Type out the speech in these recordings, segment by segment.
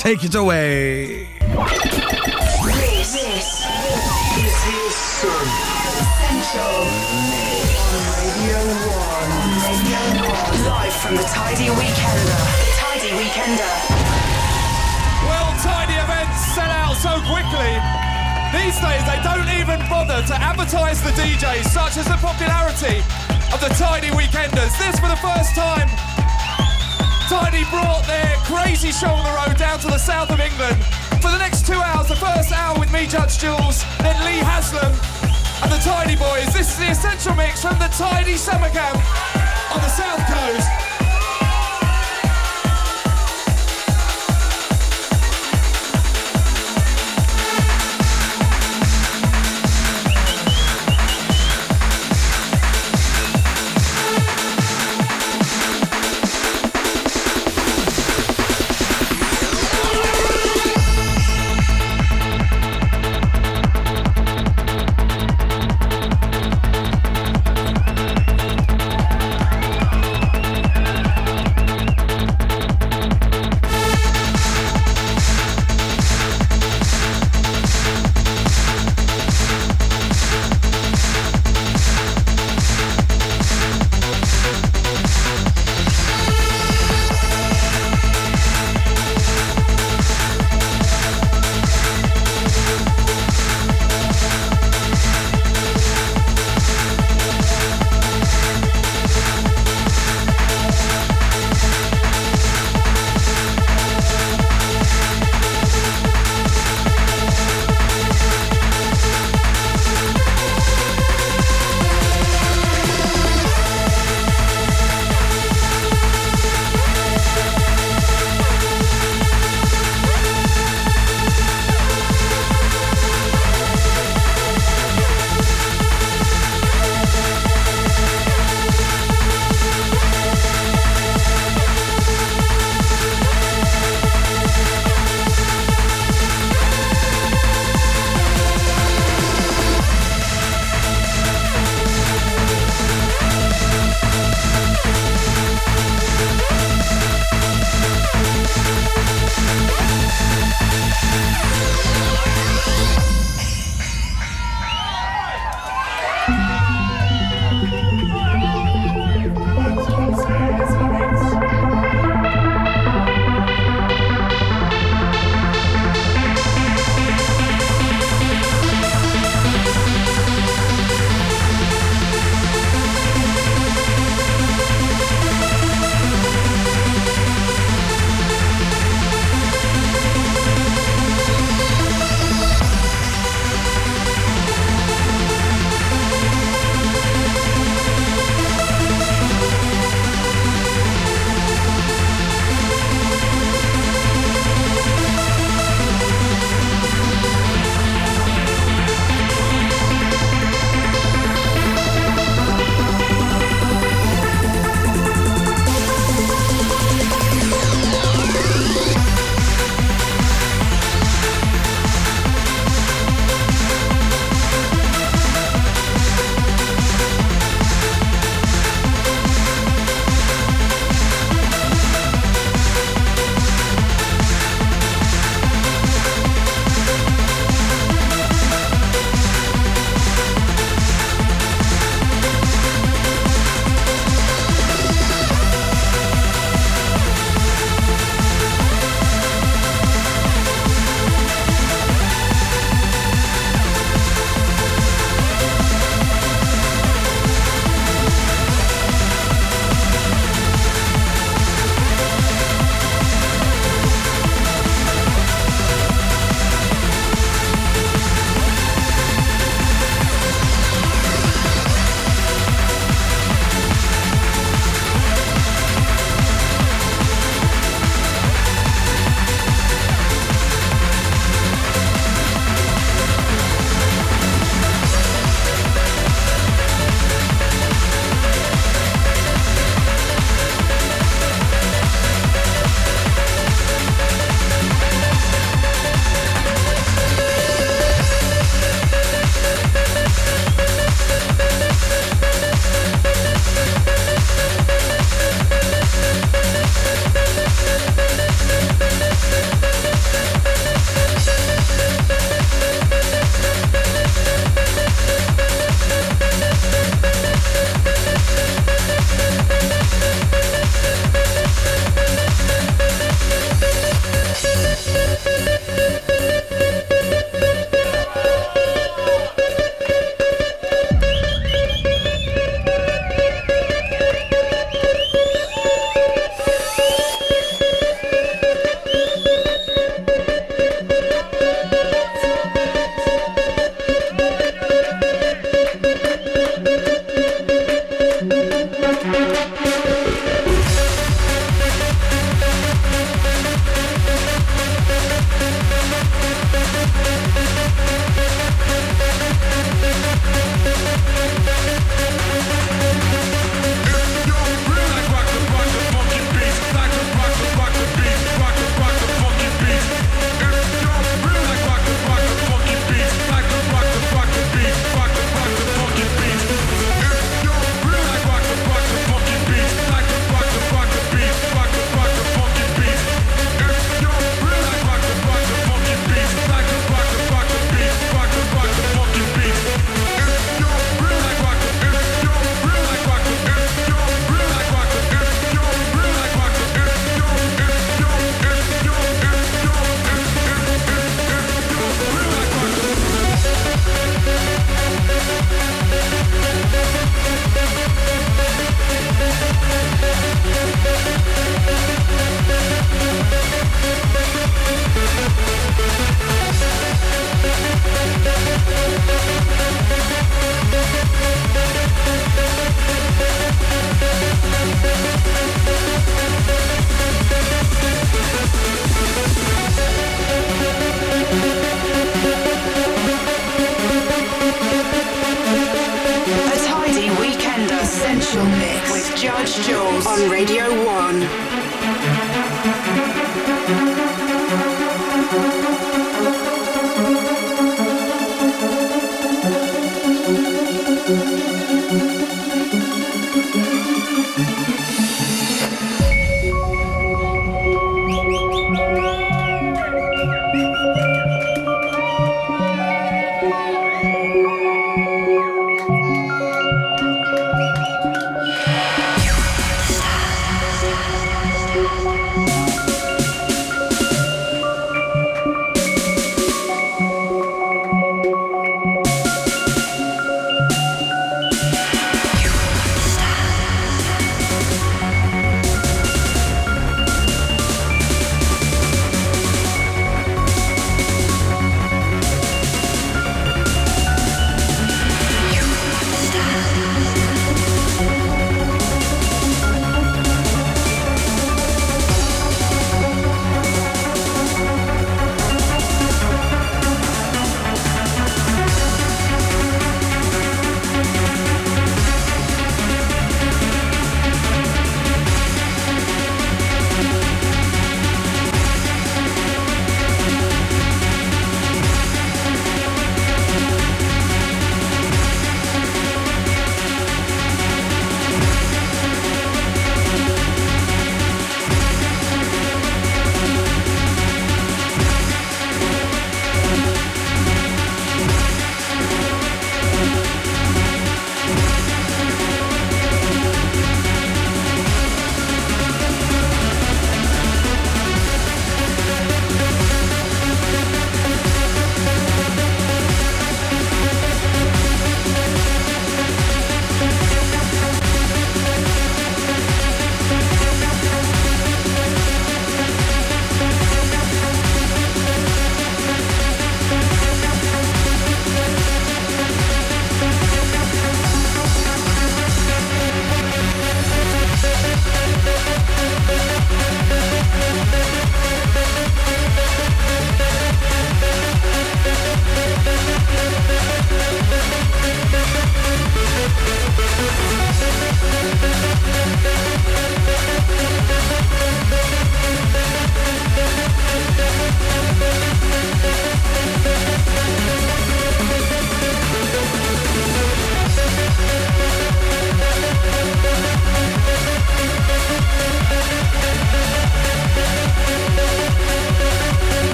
take it away. This, this is Essential on Radio 1. Radio 1. Live from the Tidy Weekender. Tidy Weekender. Well, Tidy events sell out so quickly. These days, they don't even bother to advertise the DJs, such as the popularity of the Tidy Weekenders. This, for the first time, Tidy brought their crazy show on the road down to the south of England. For the next two hours, the first hour with me, Judge Jules, then Lee Haslam and the Tidy Boys. This is the Essential Mix from the Tidy Summer Camp on the South Coast.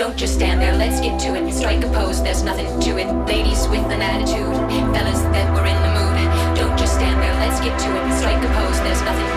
Don't just stand there, let's get to it. Strike a pose, there's nothing to it. Ladies with an attitude, fellas that were in the mood. Don't just stand there, let's get to it. Strike a pose, there's nothing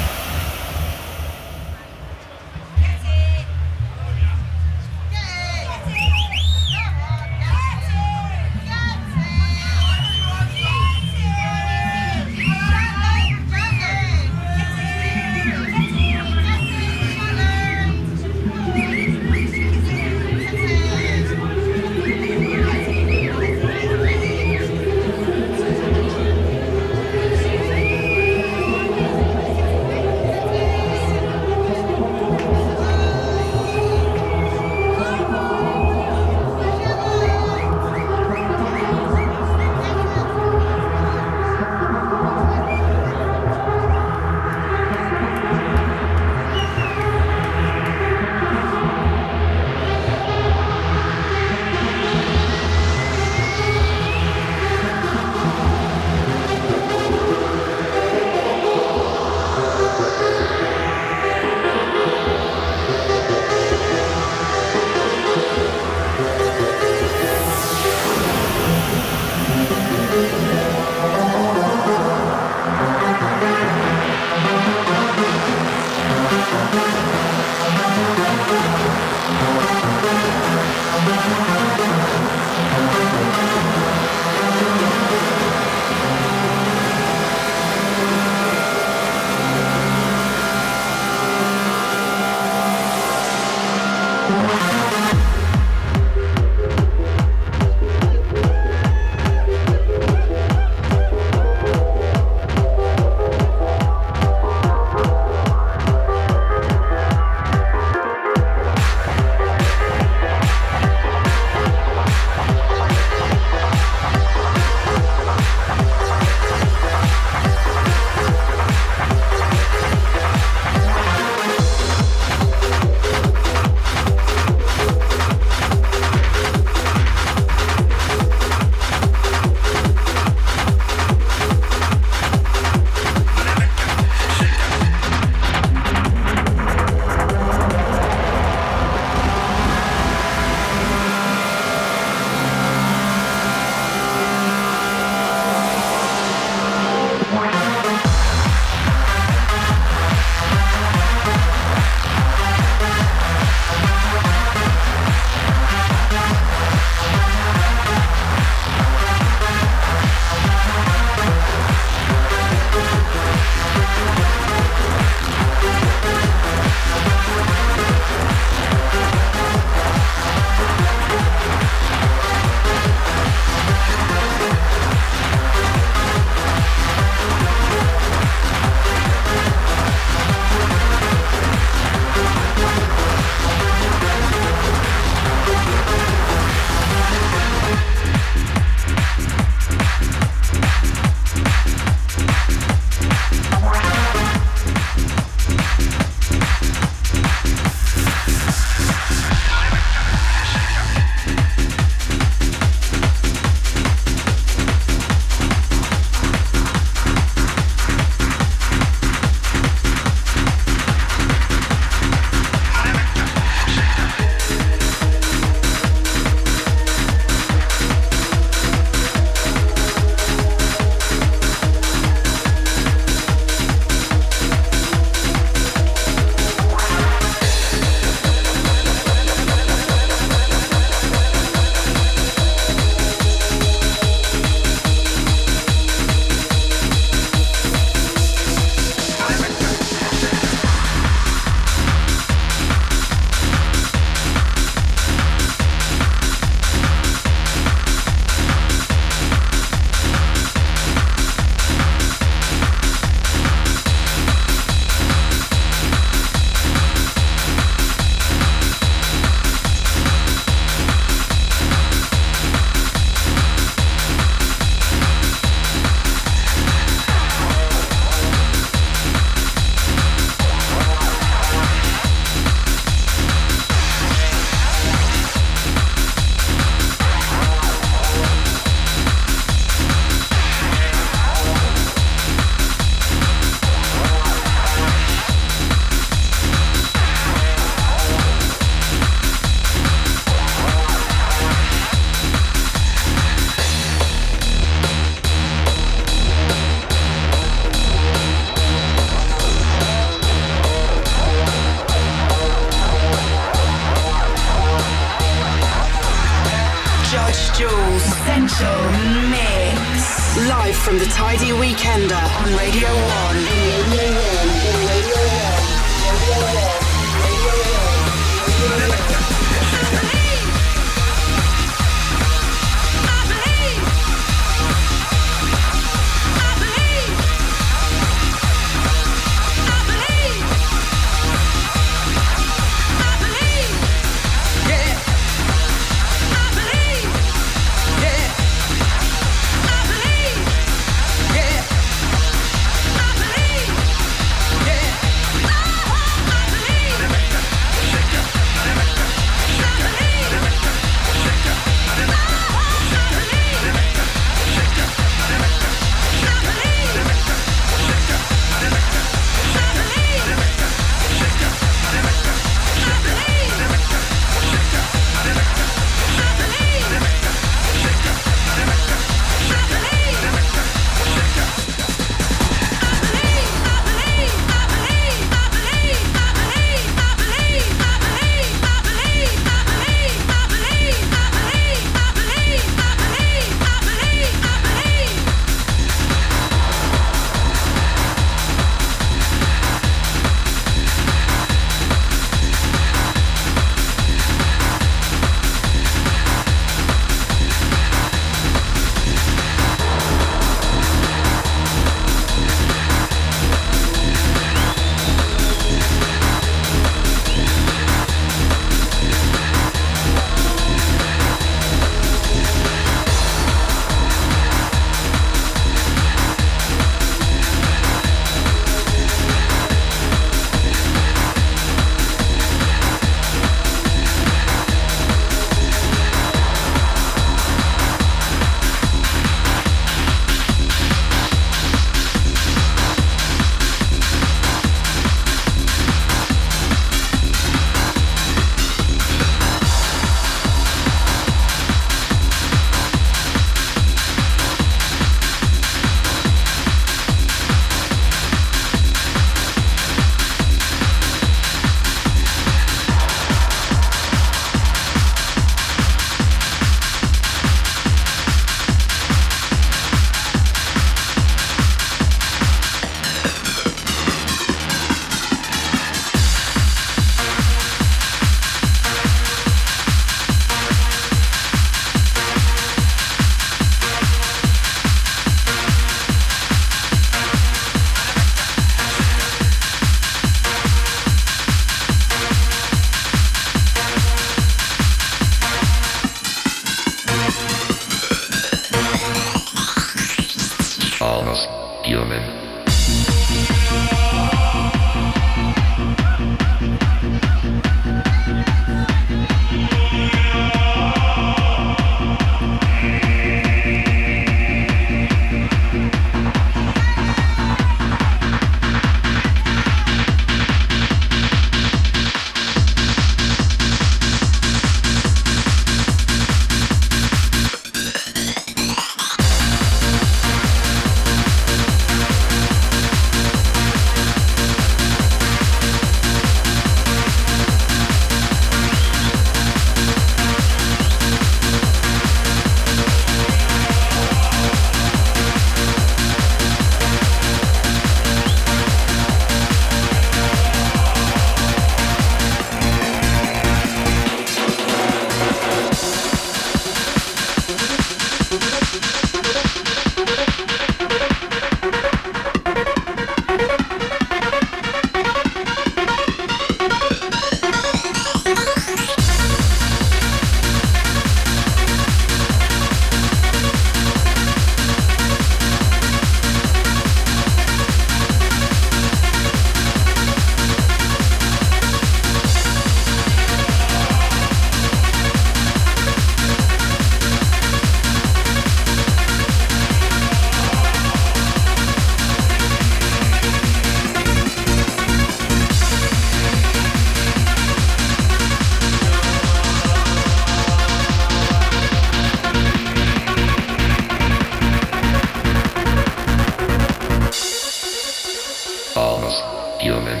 human.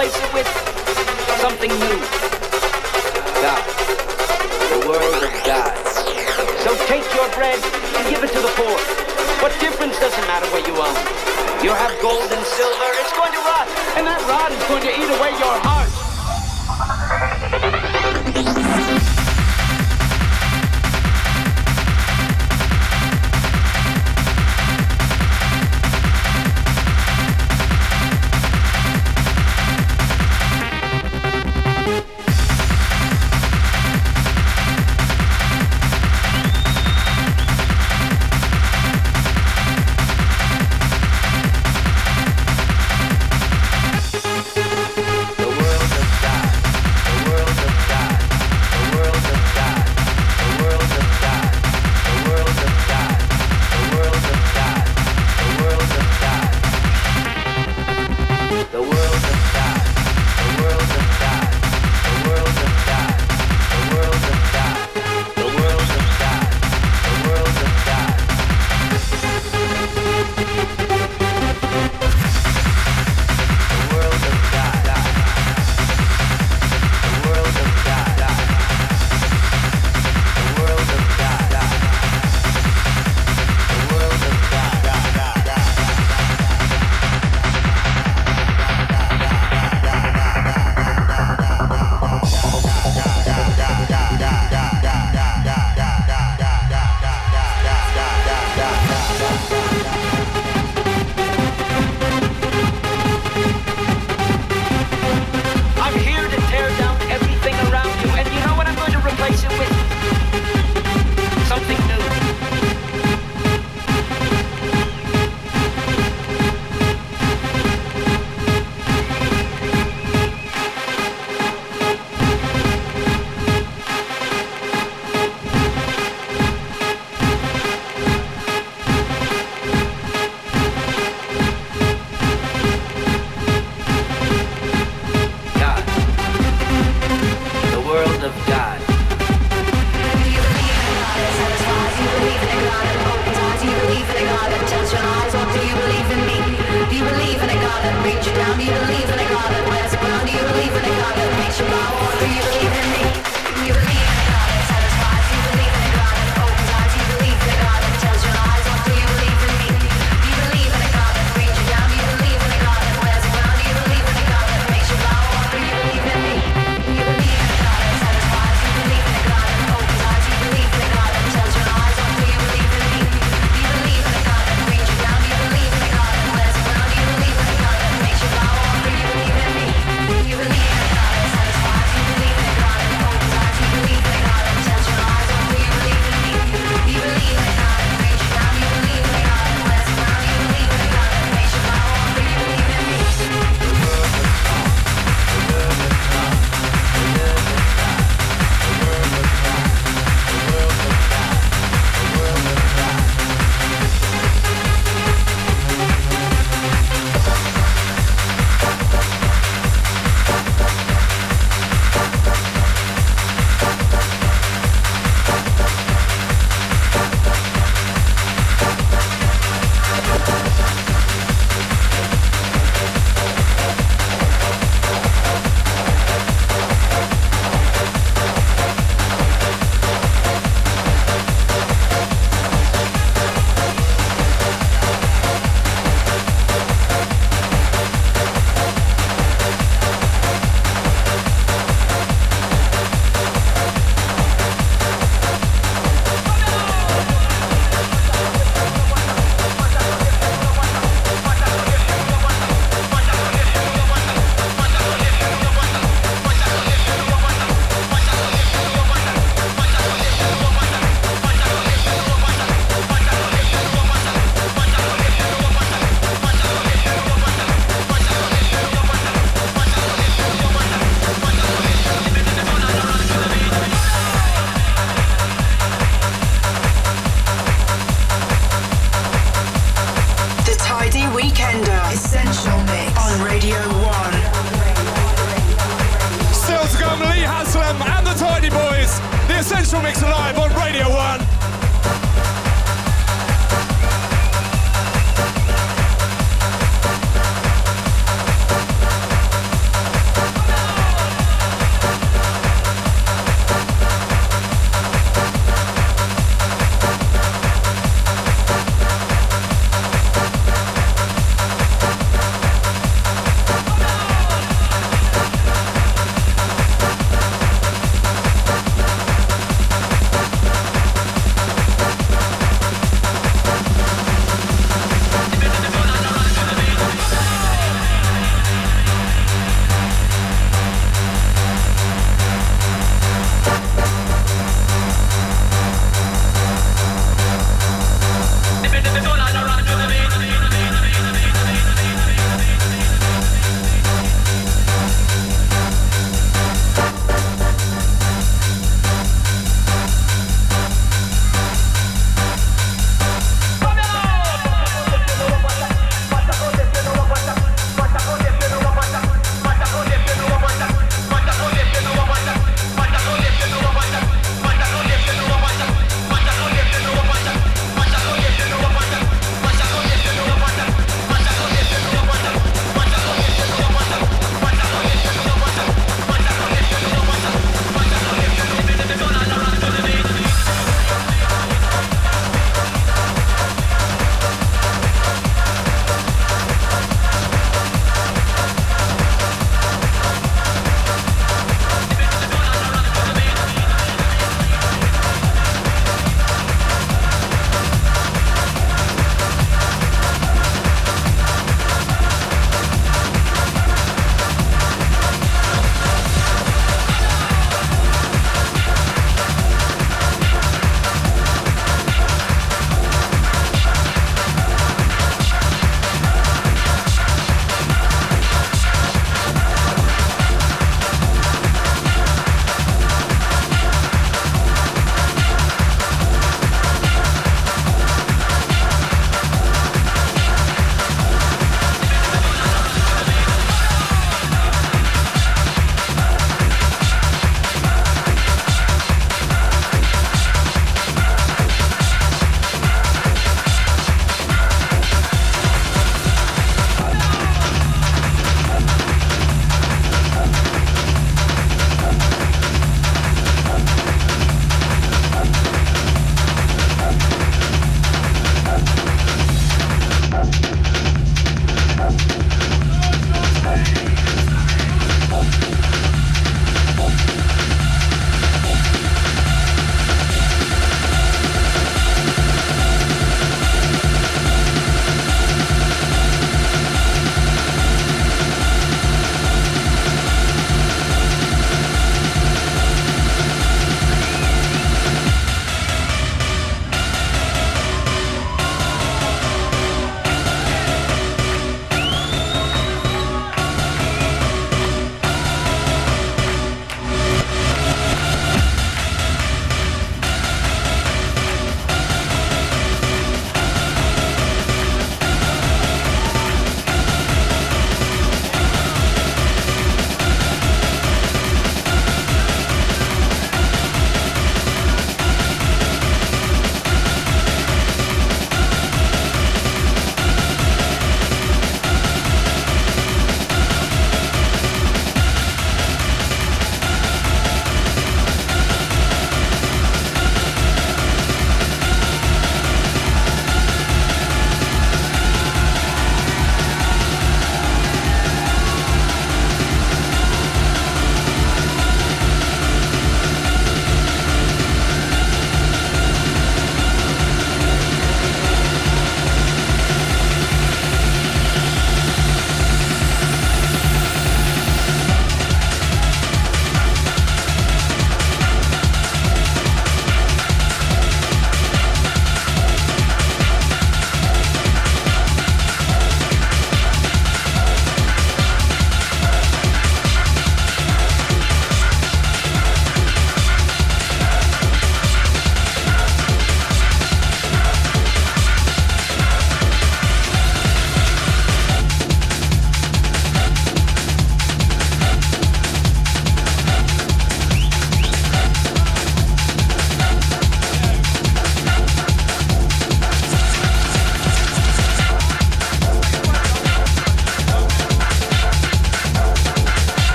replace it with something new. God. The world of So take your bread and give it to the poor. What difference does it matter what you own? You have gold and silver, it's going to rot, and that rot is going to eat away your heart.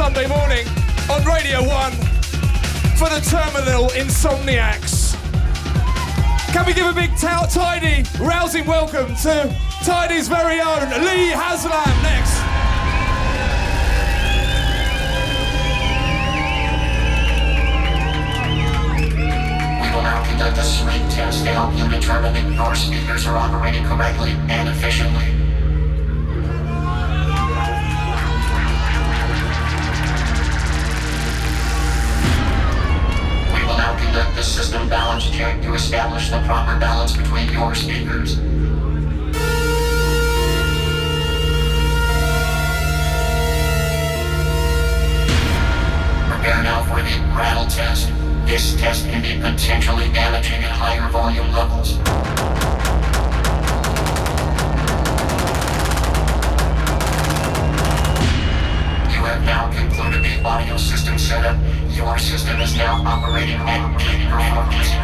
Sunday morning on Radio 1 for the Terminal Insomniacs. Can we give a big t- Tidy rousing welcome to Tidy's very own Lee Haslam next? We will now conduct a sleep test to help you determine if your speakers are operating correctly and efficiently. Establish the proper balance between your speakers. Prepare now for the rattle test. This test can be potentially damaging at higher volume levels. System is now operating at peak performance.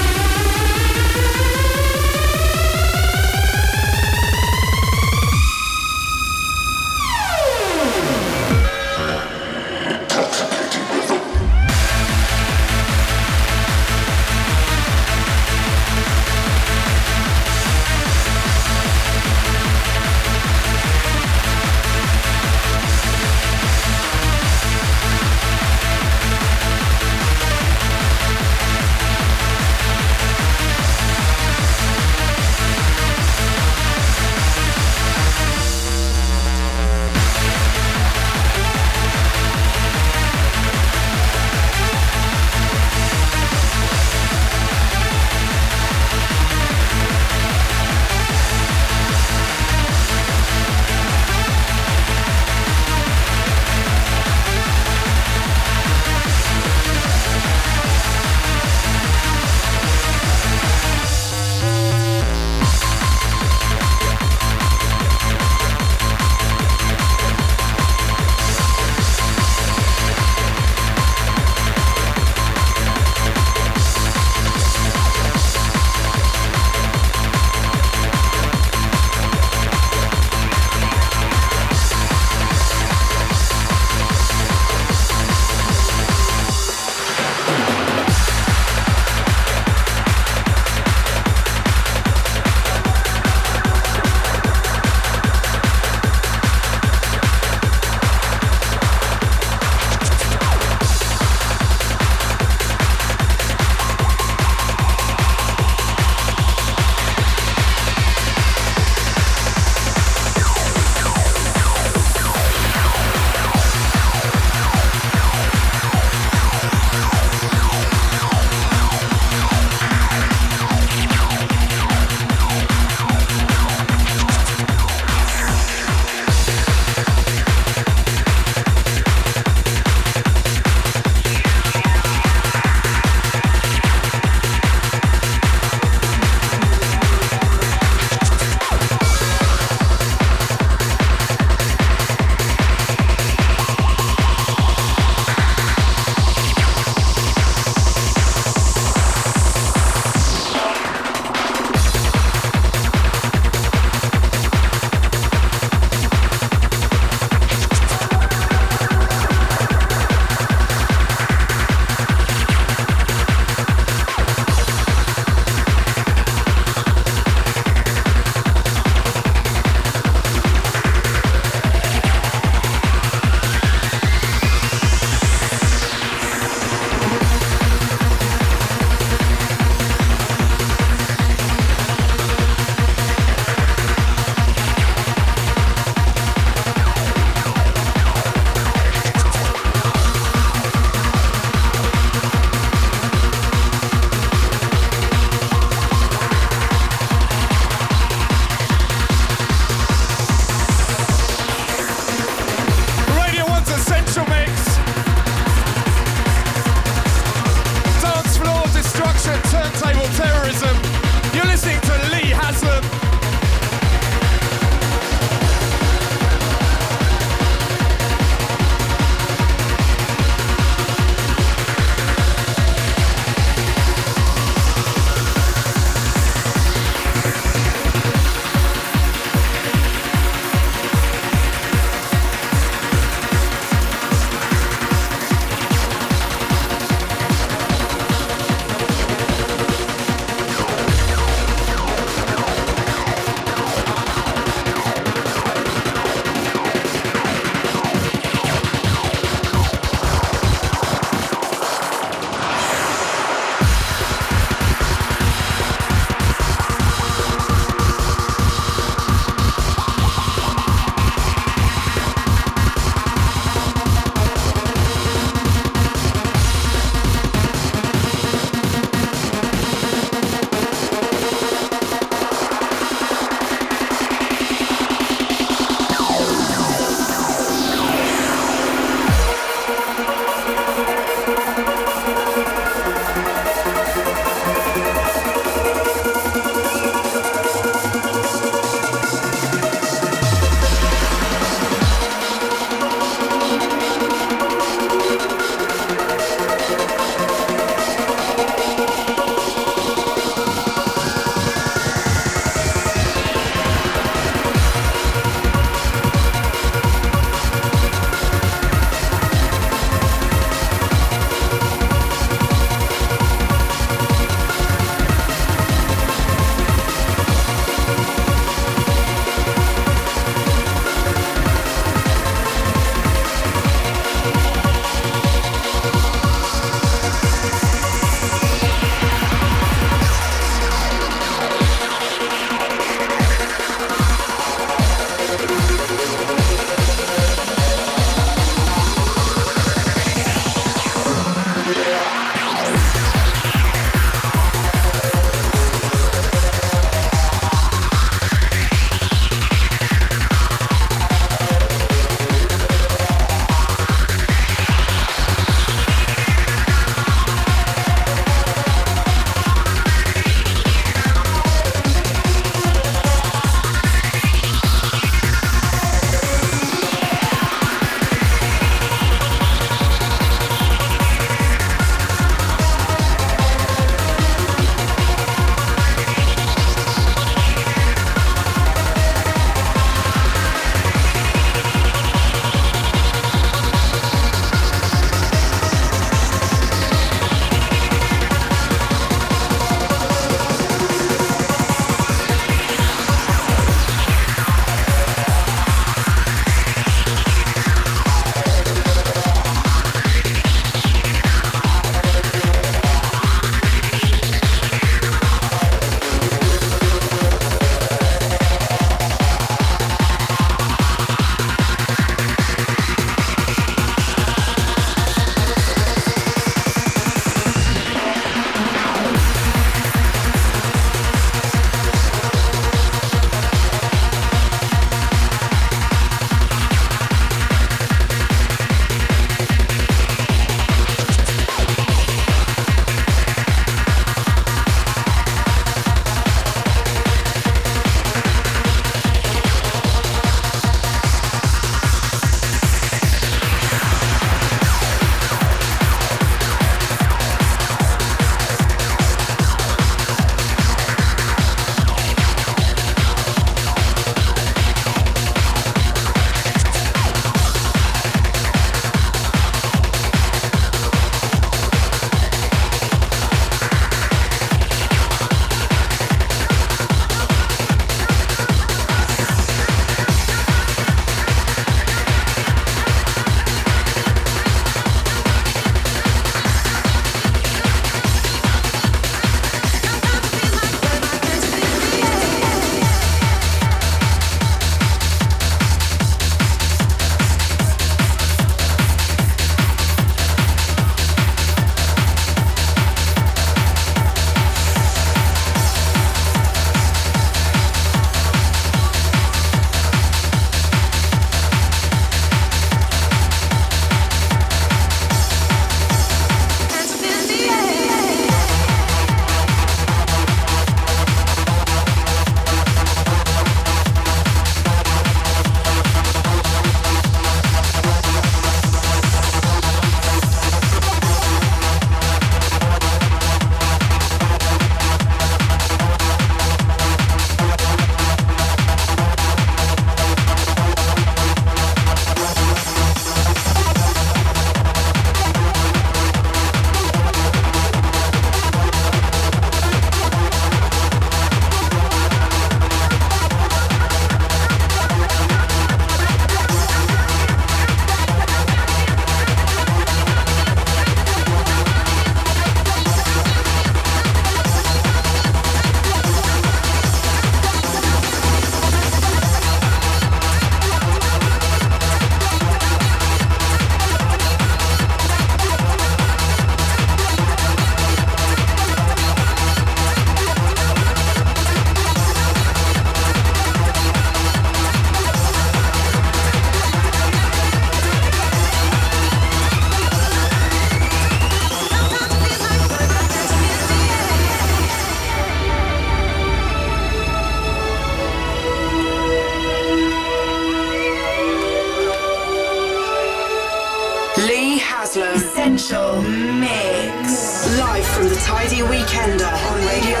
From the Tidy Weekender on Radio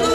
1.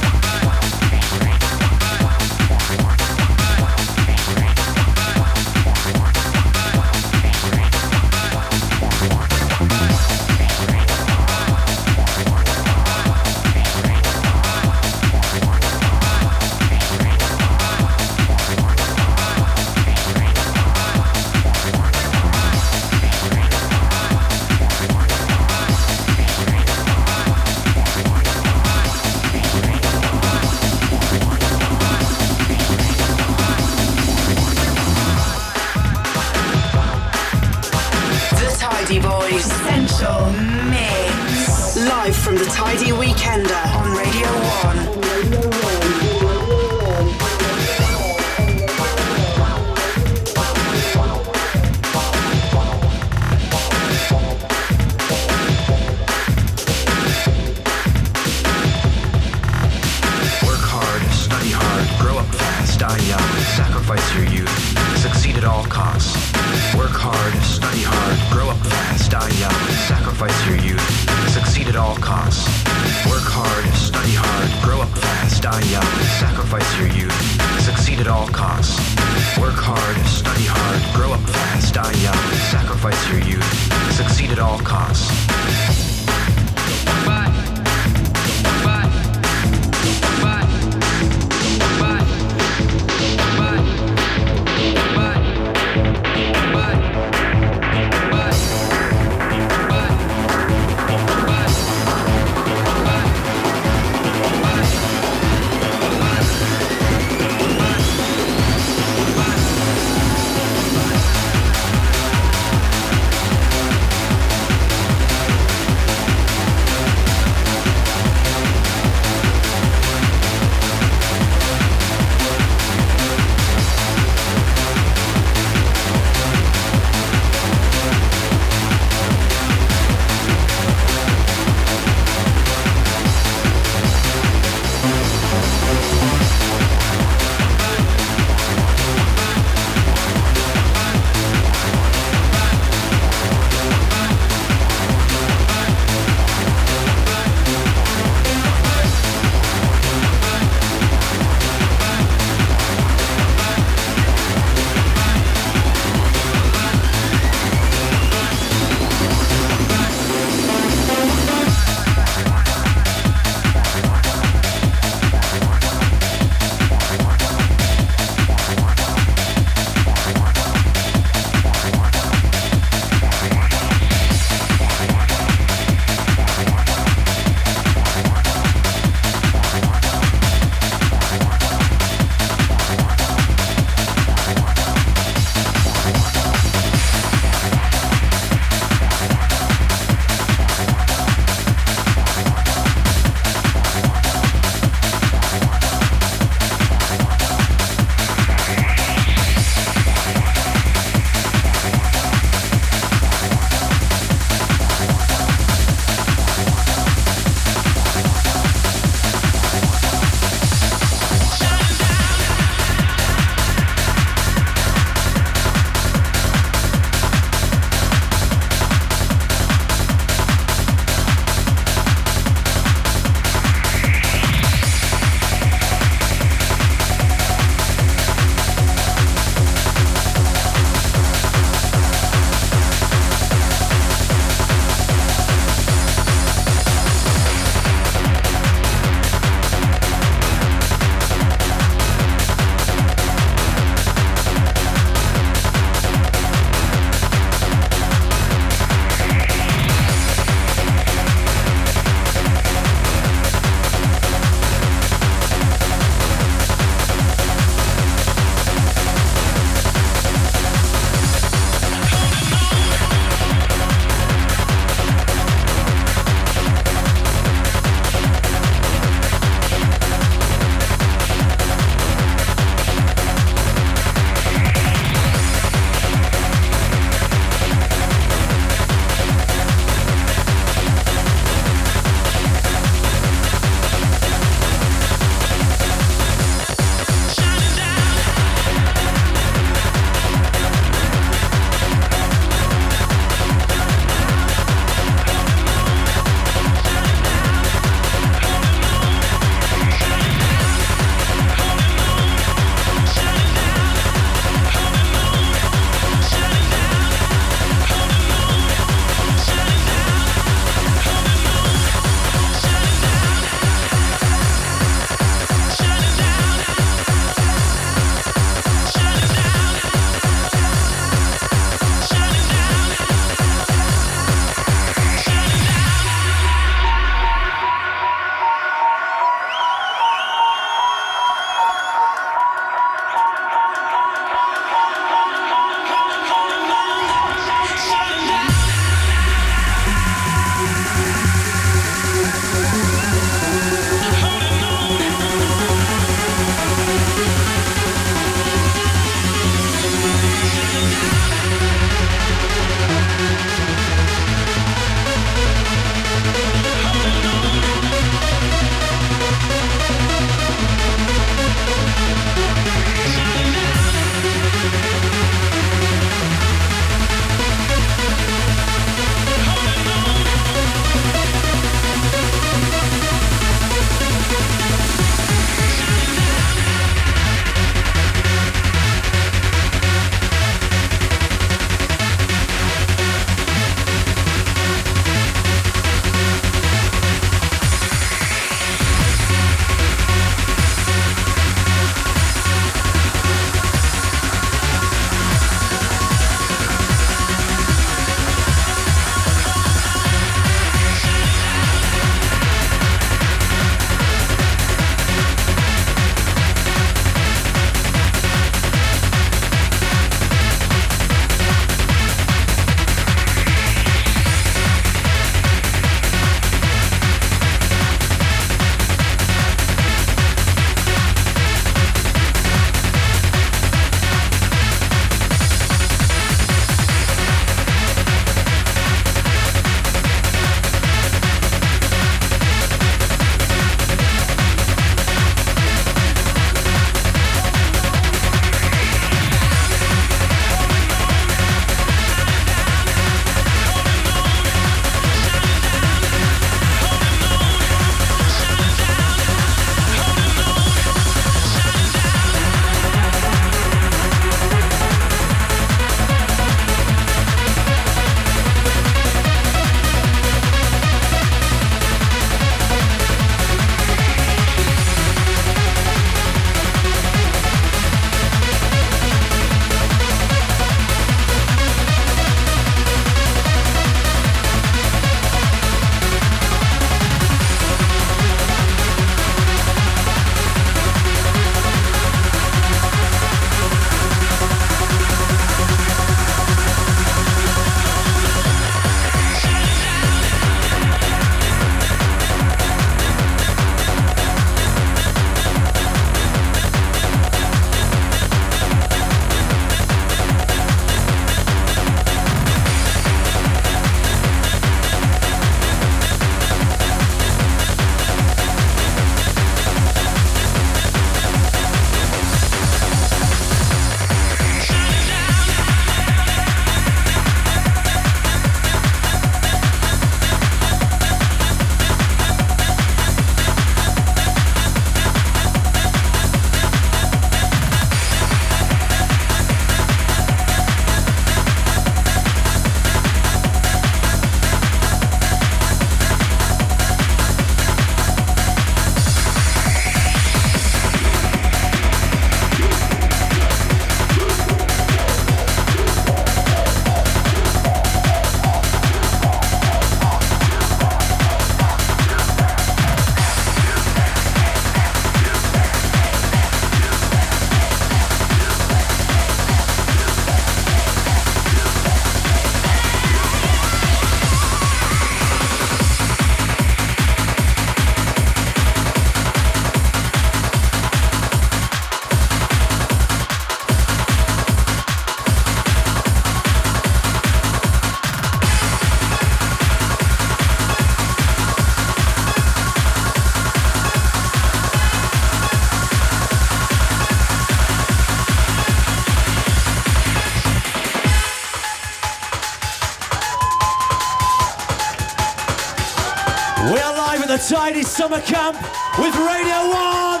Summer Camp with Radio 1.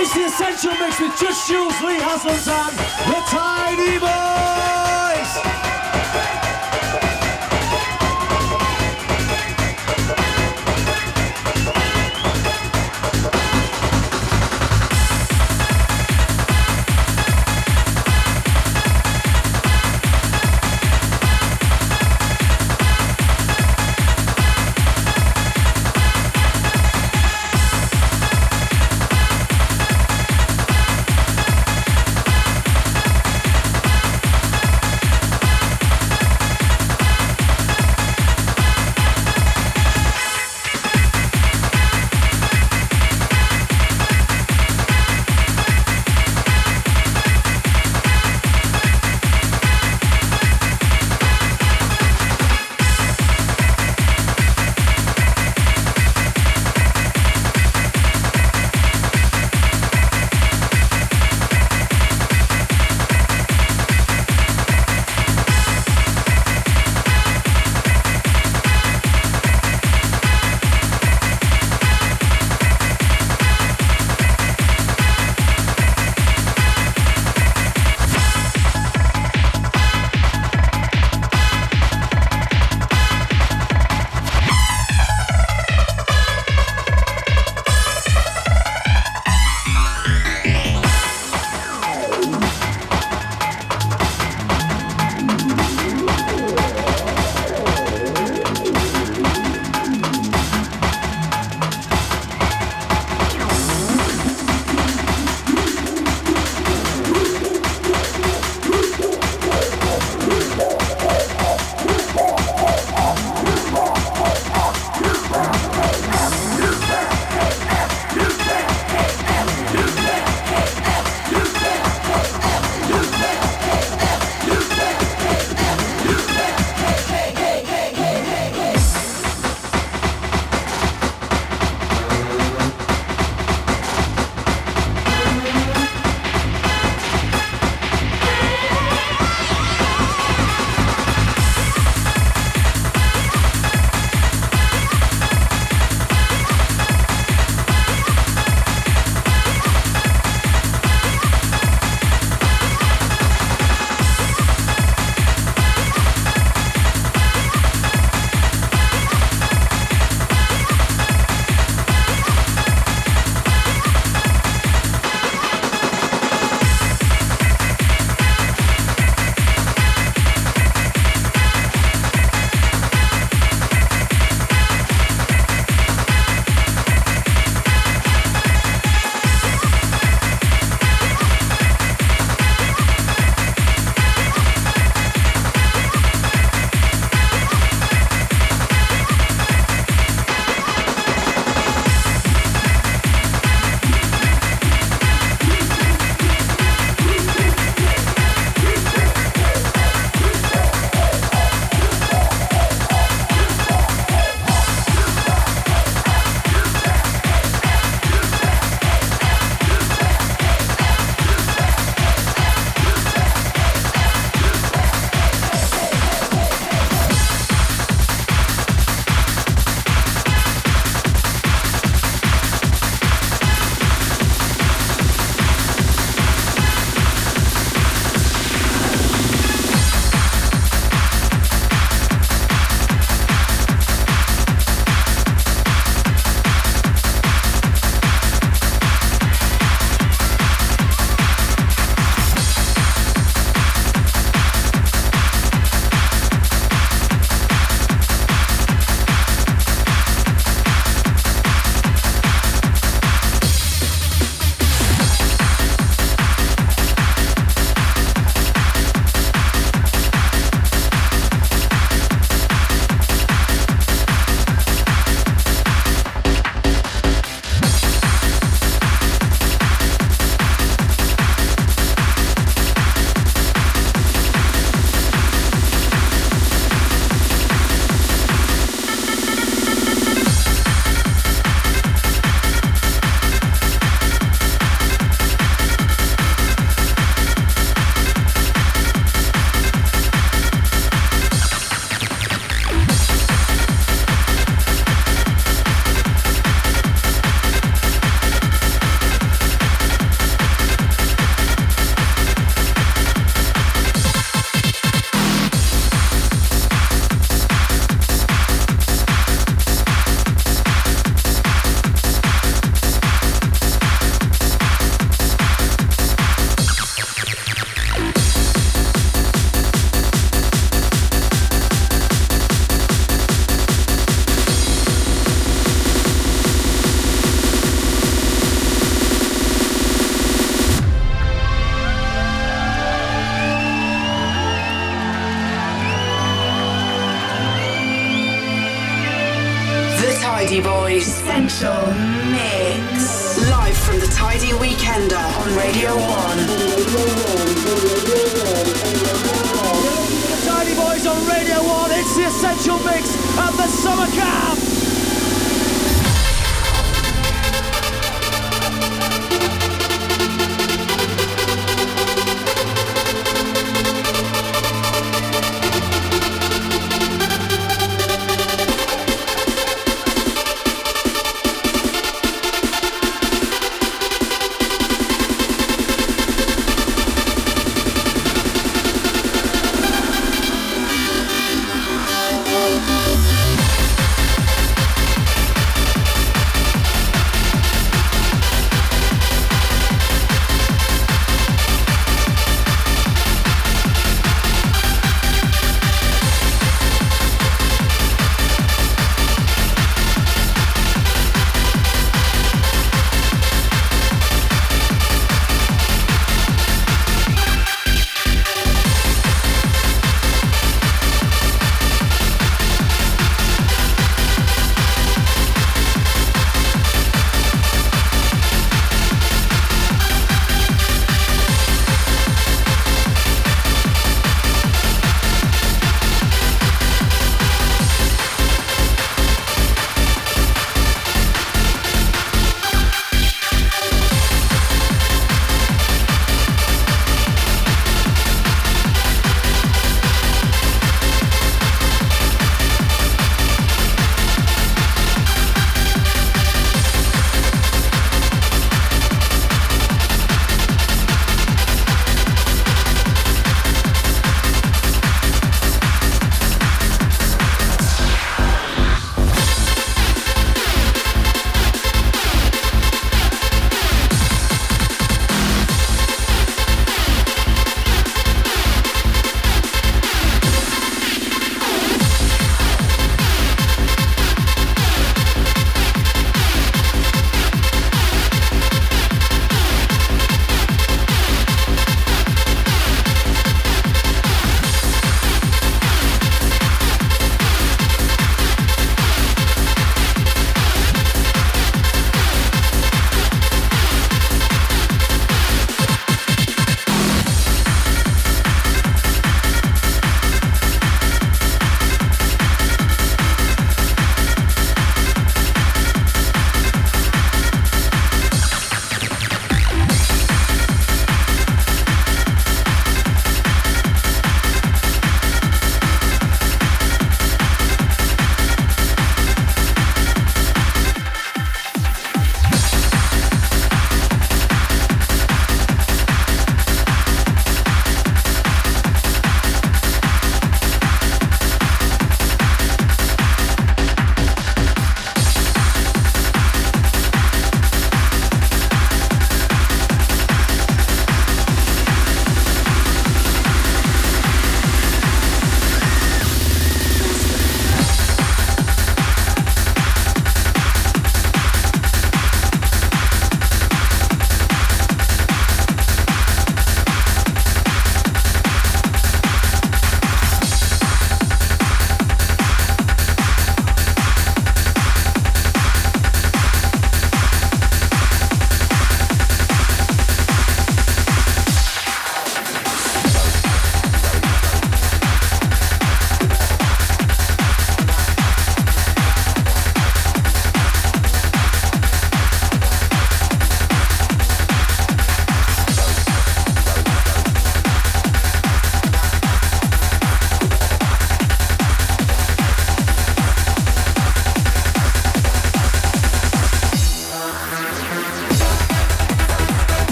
It's the Essential Mix with Judge Jules, Lee Haslam's and the Tidy Boys.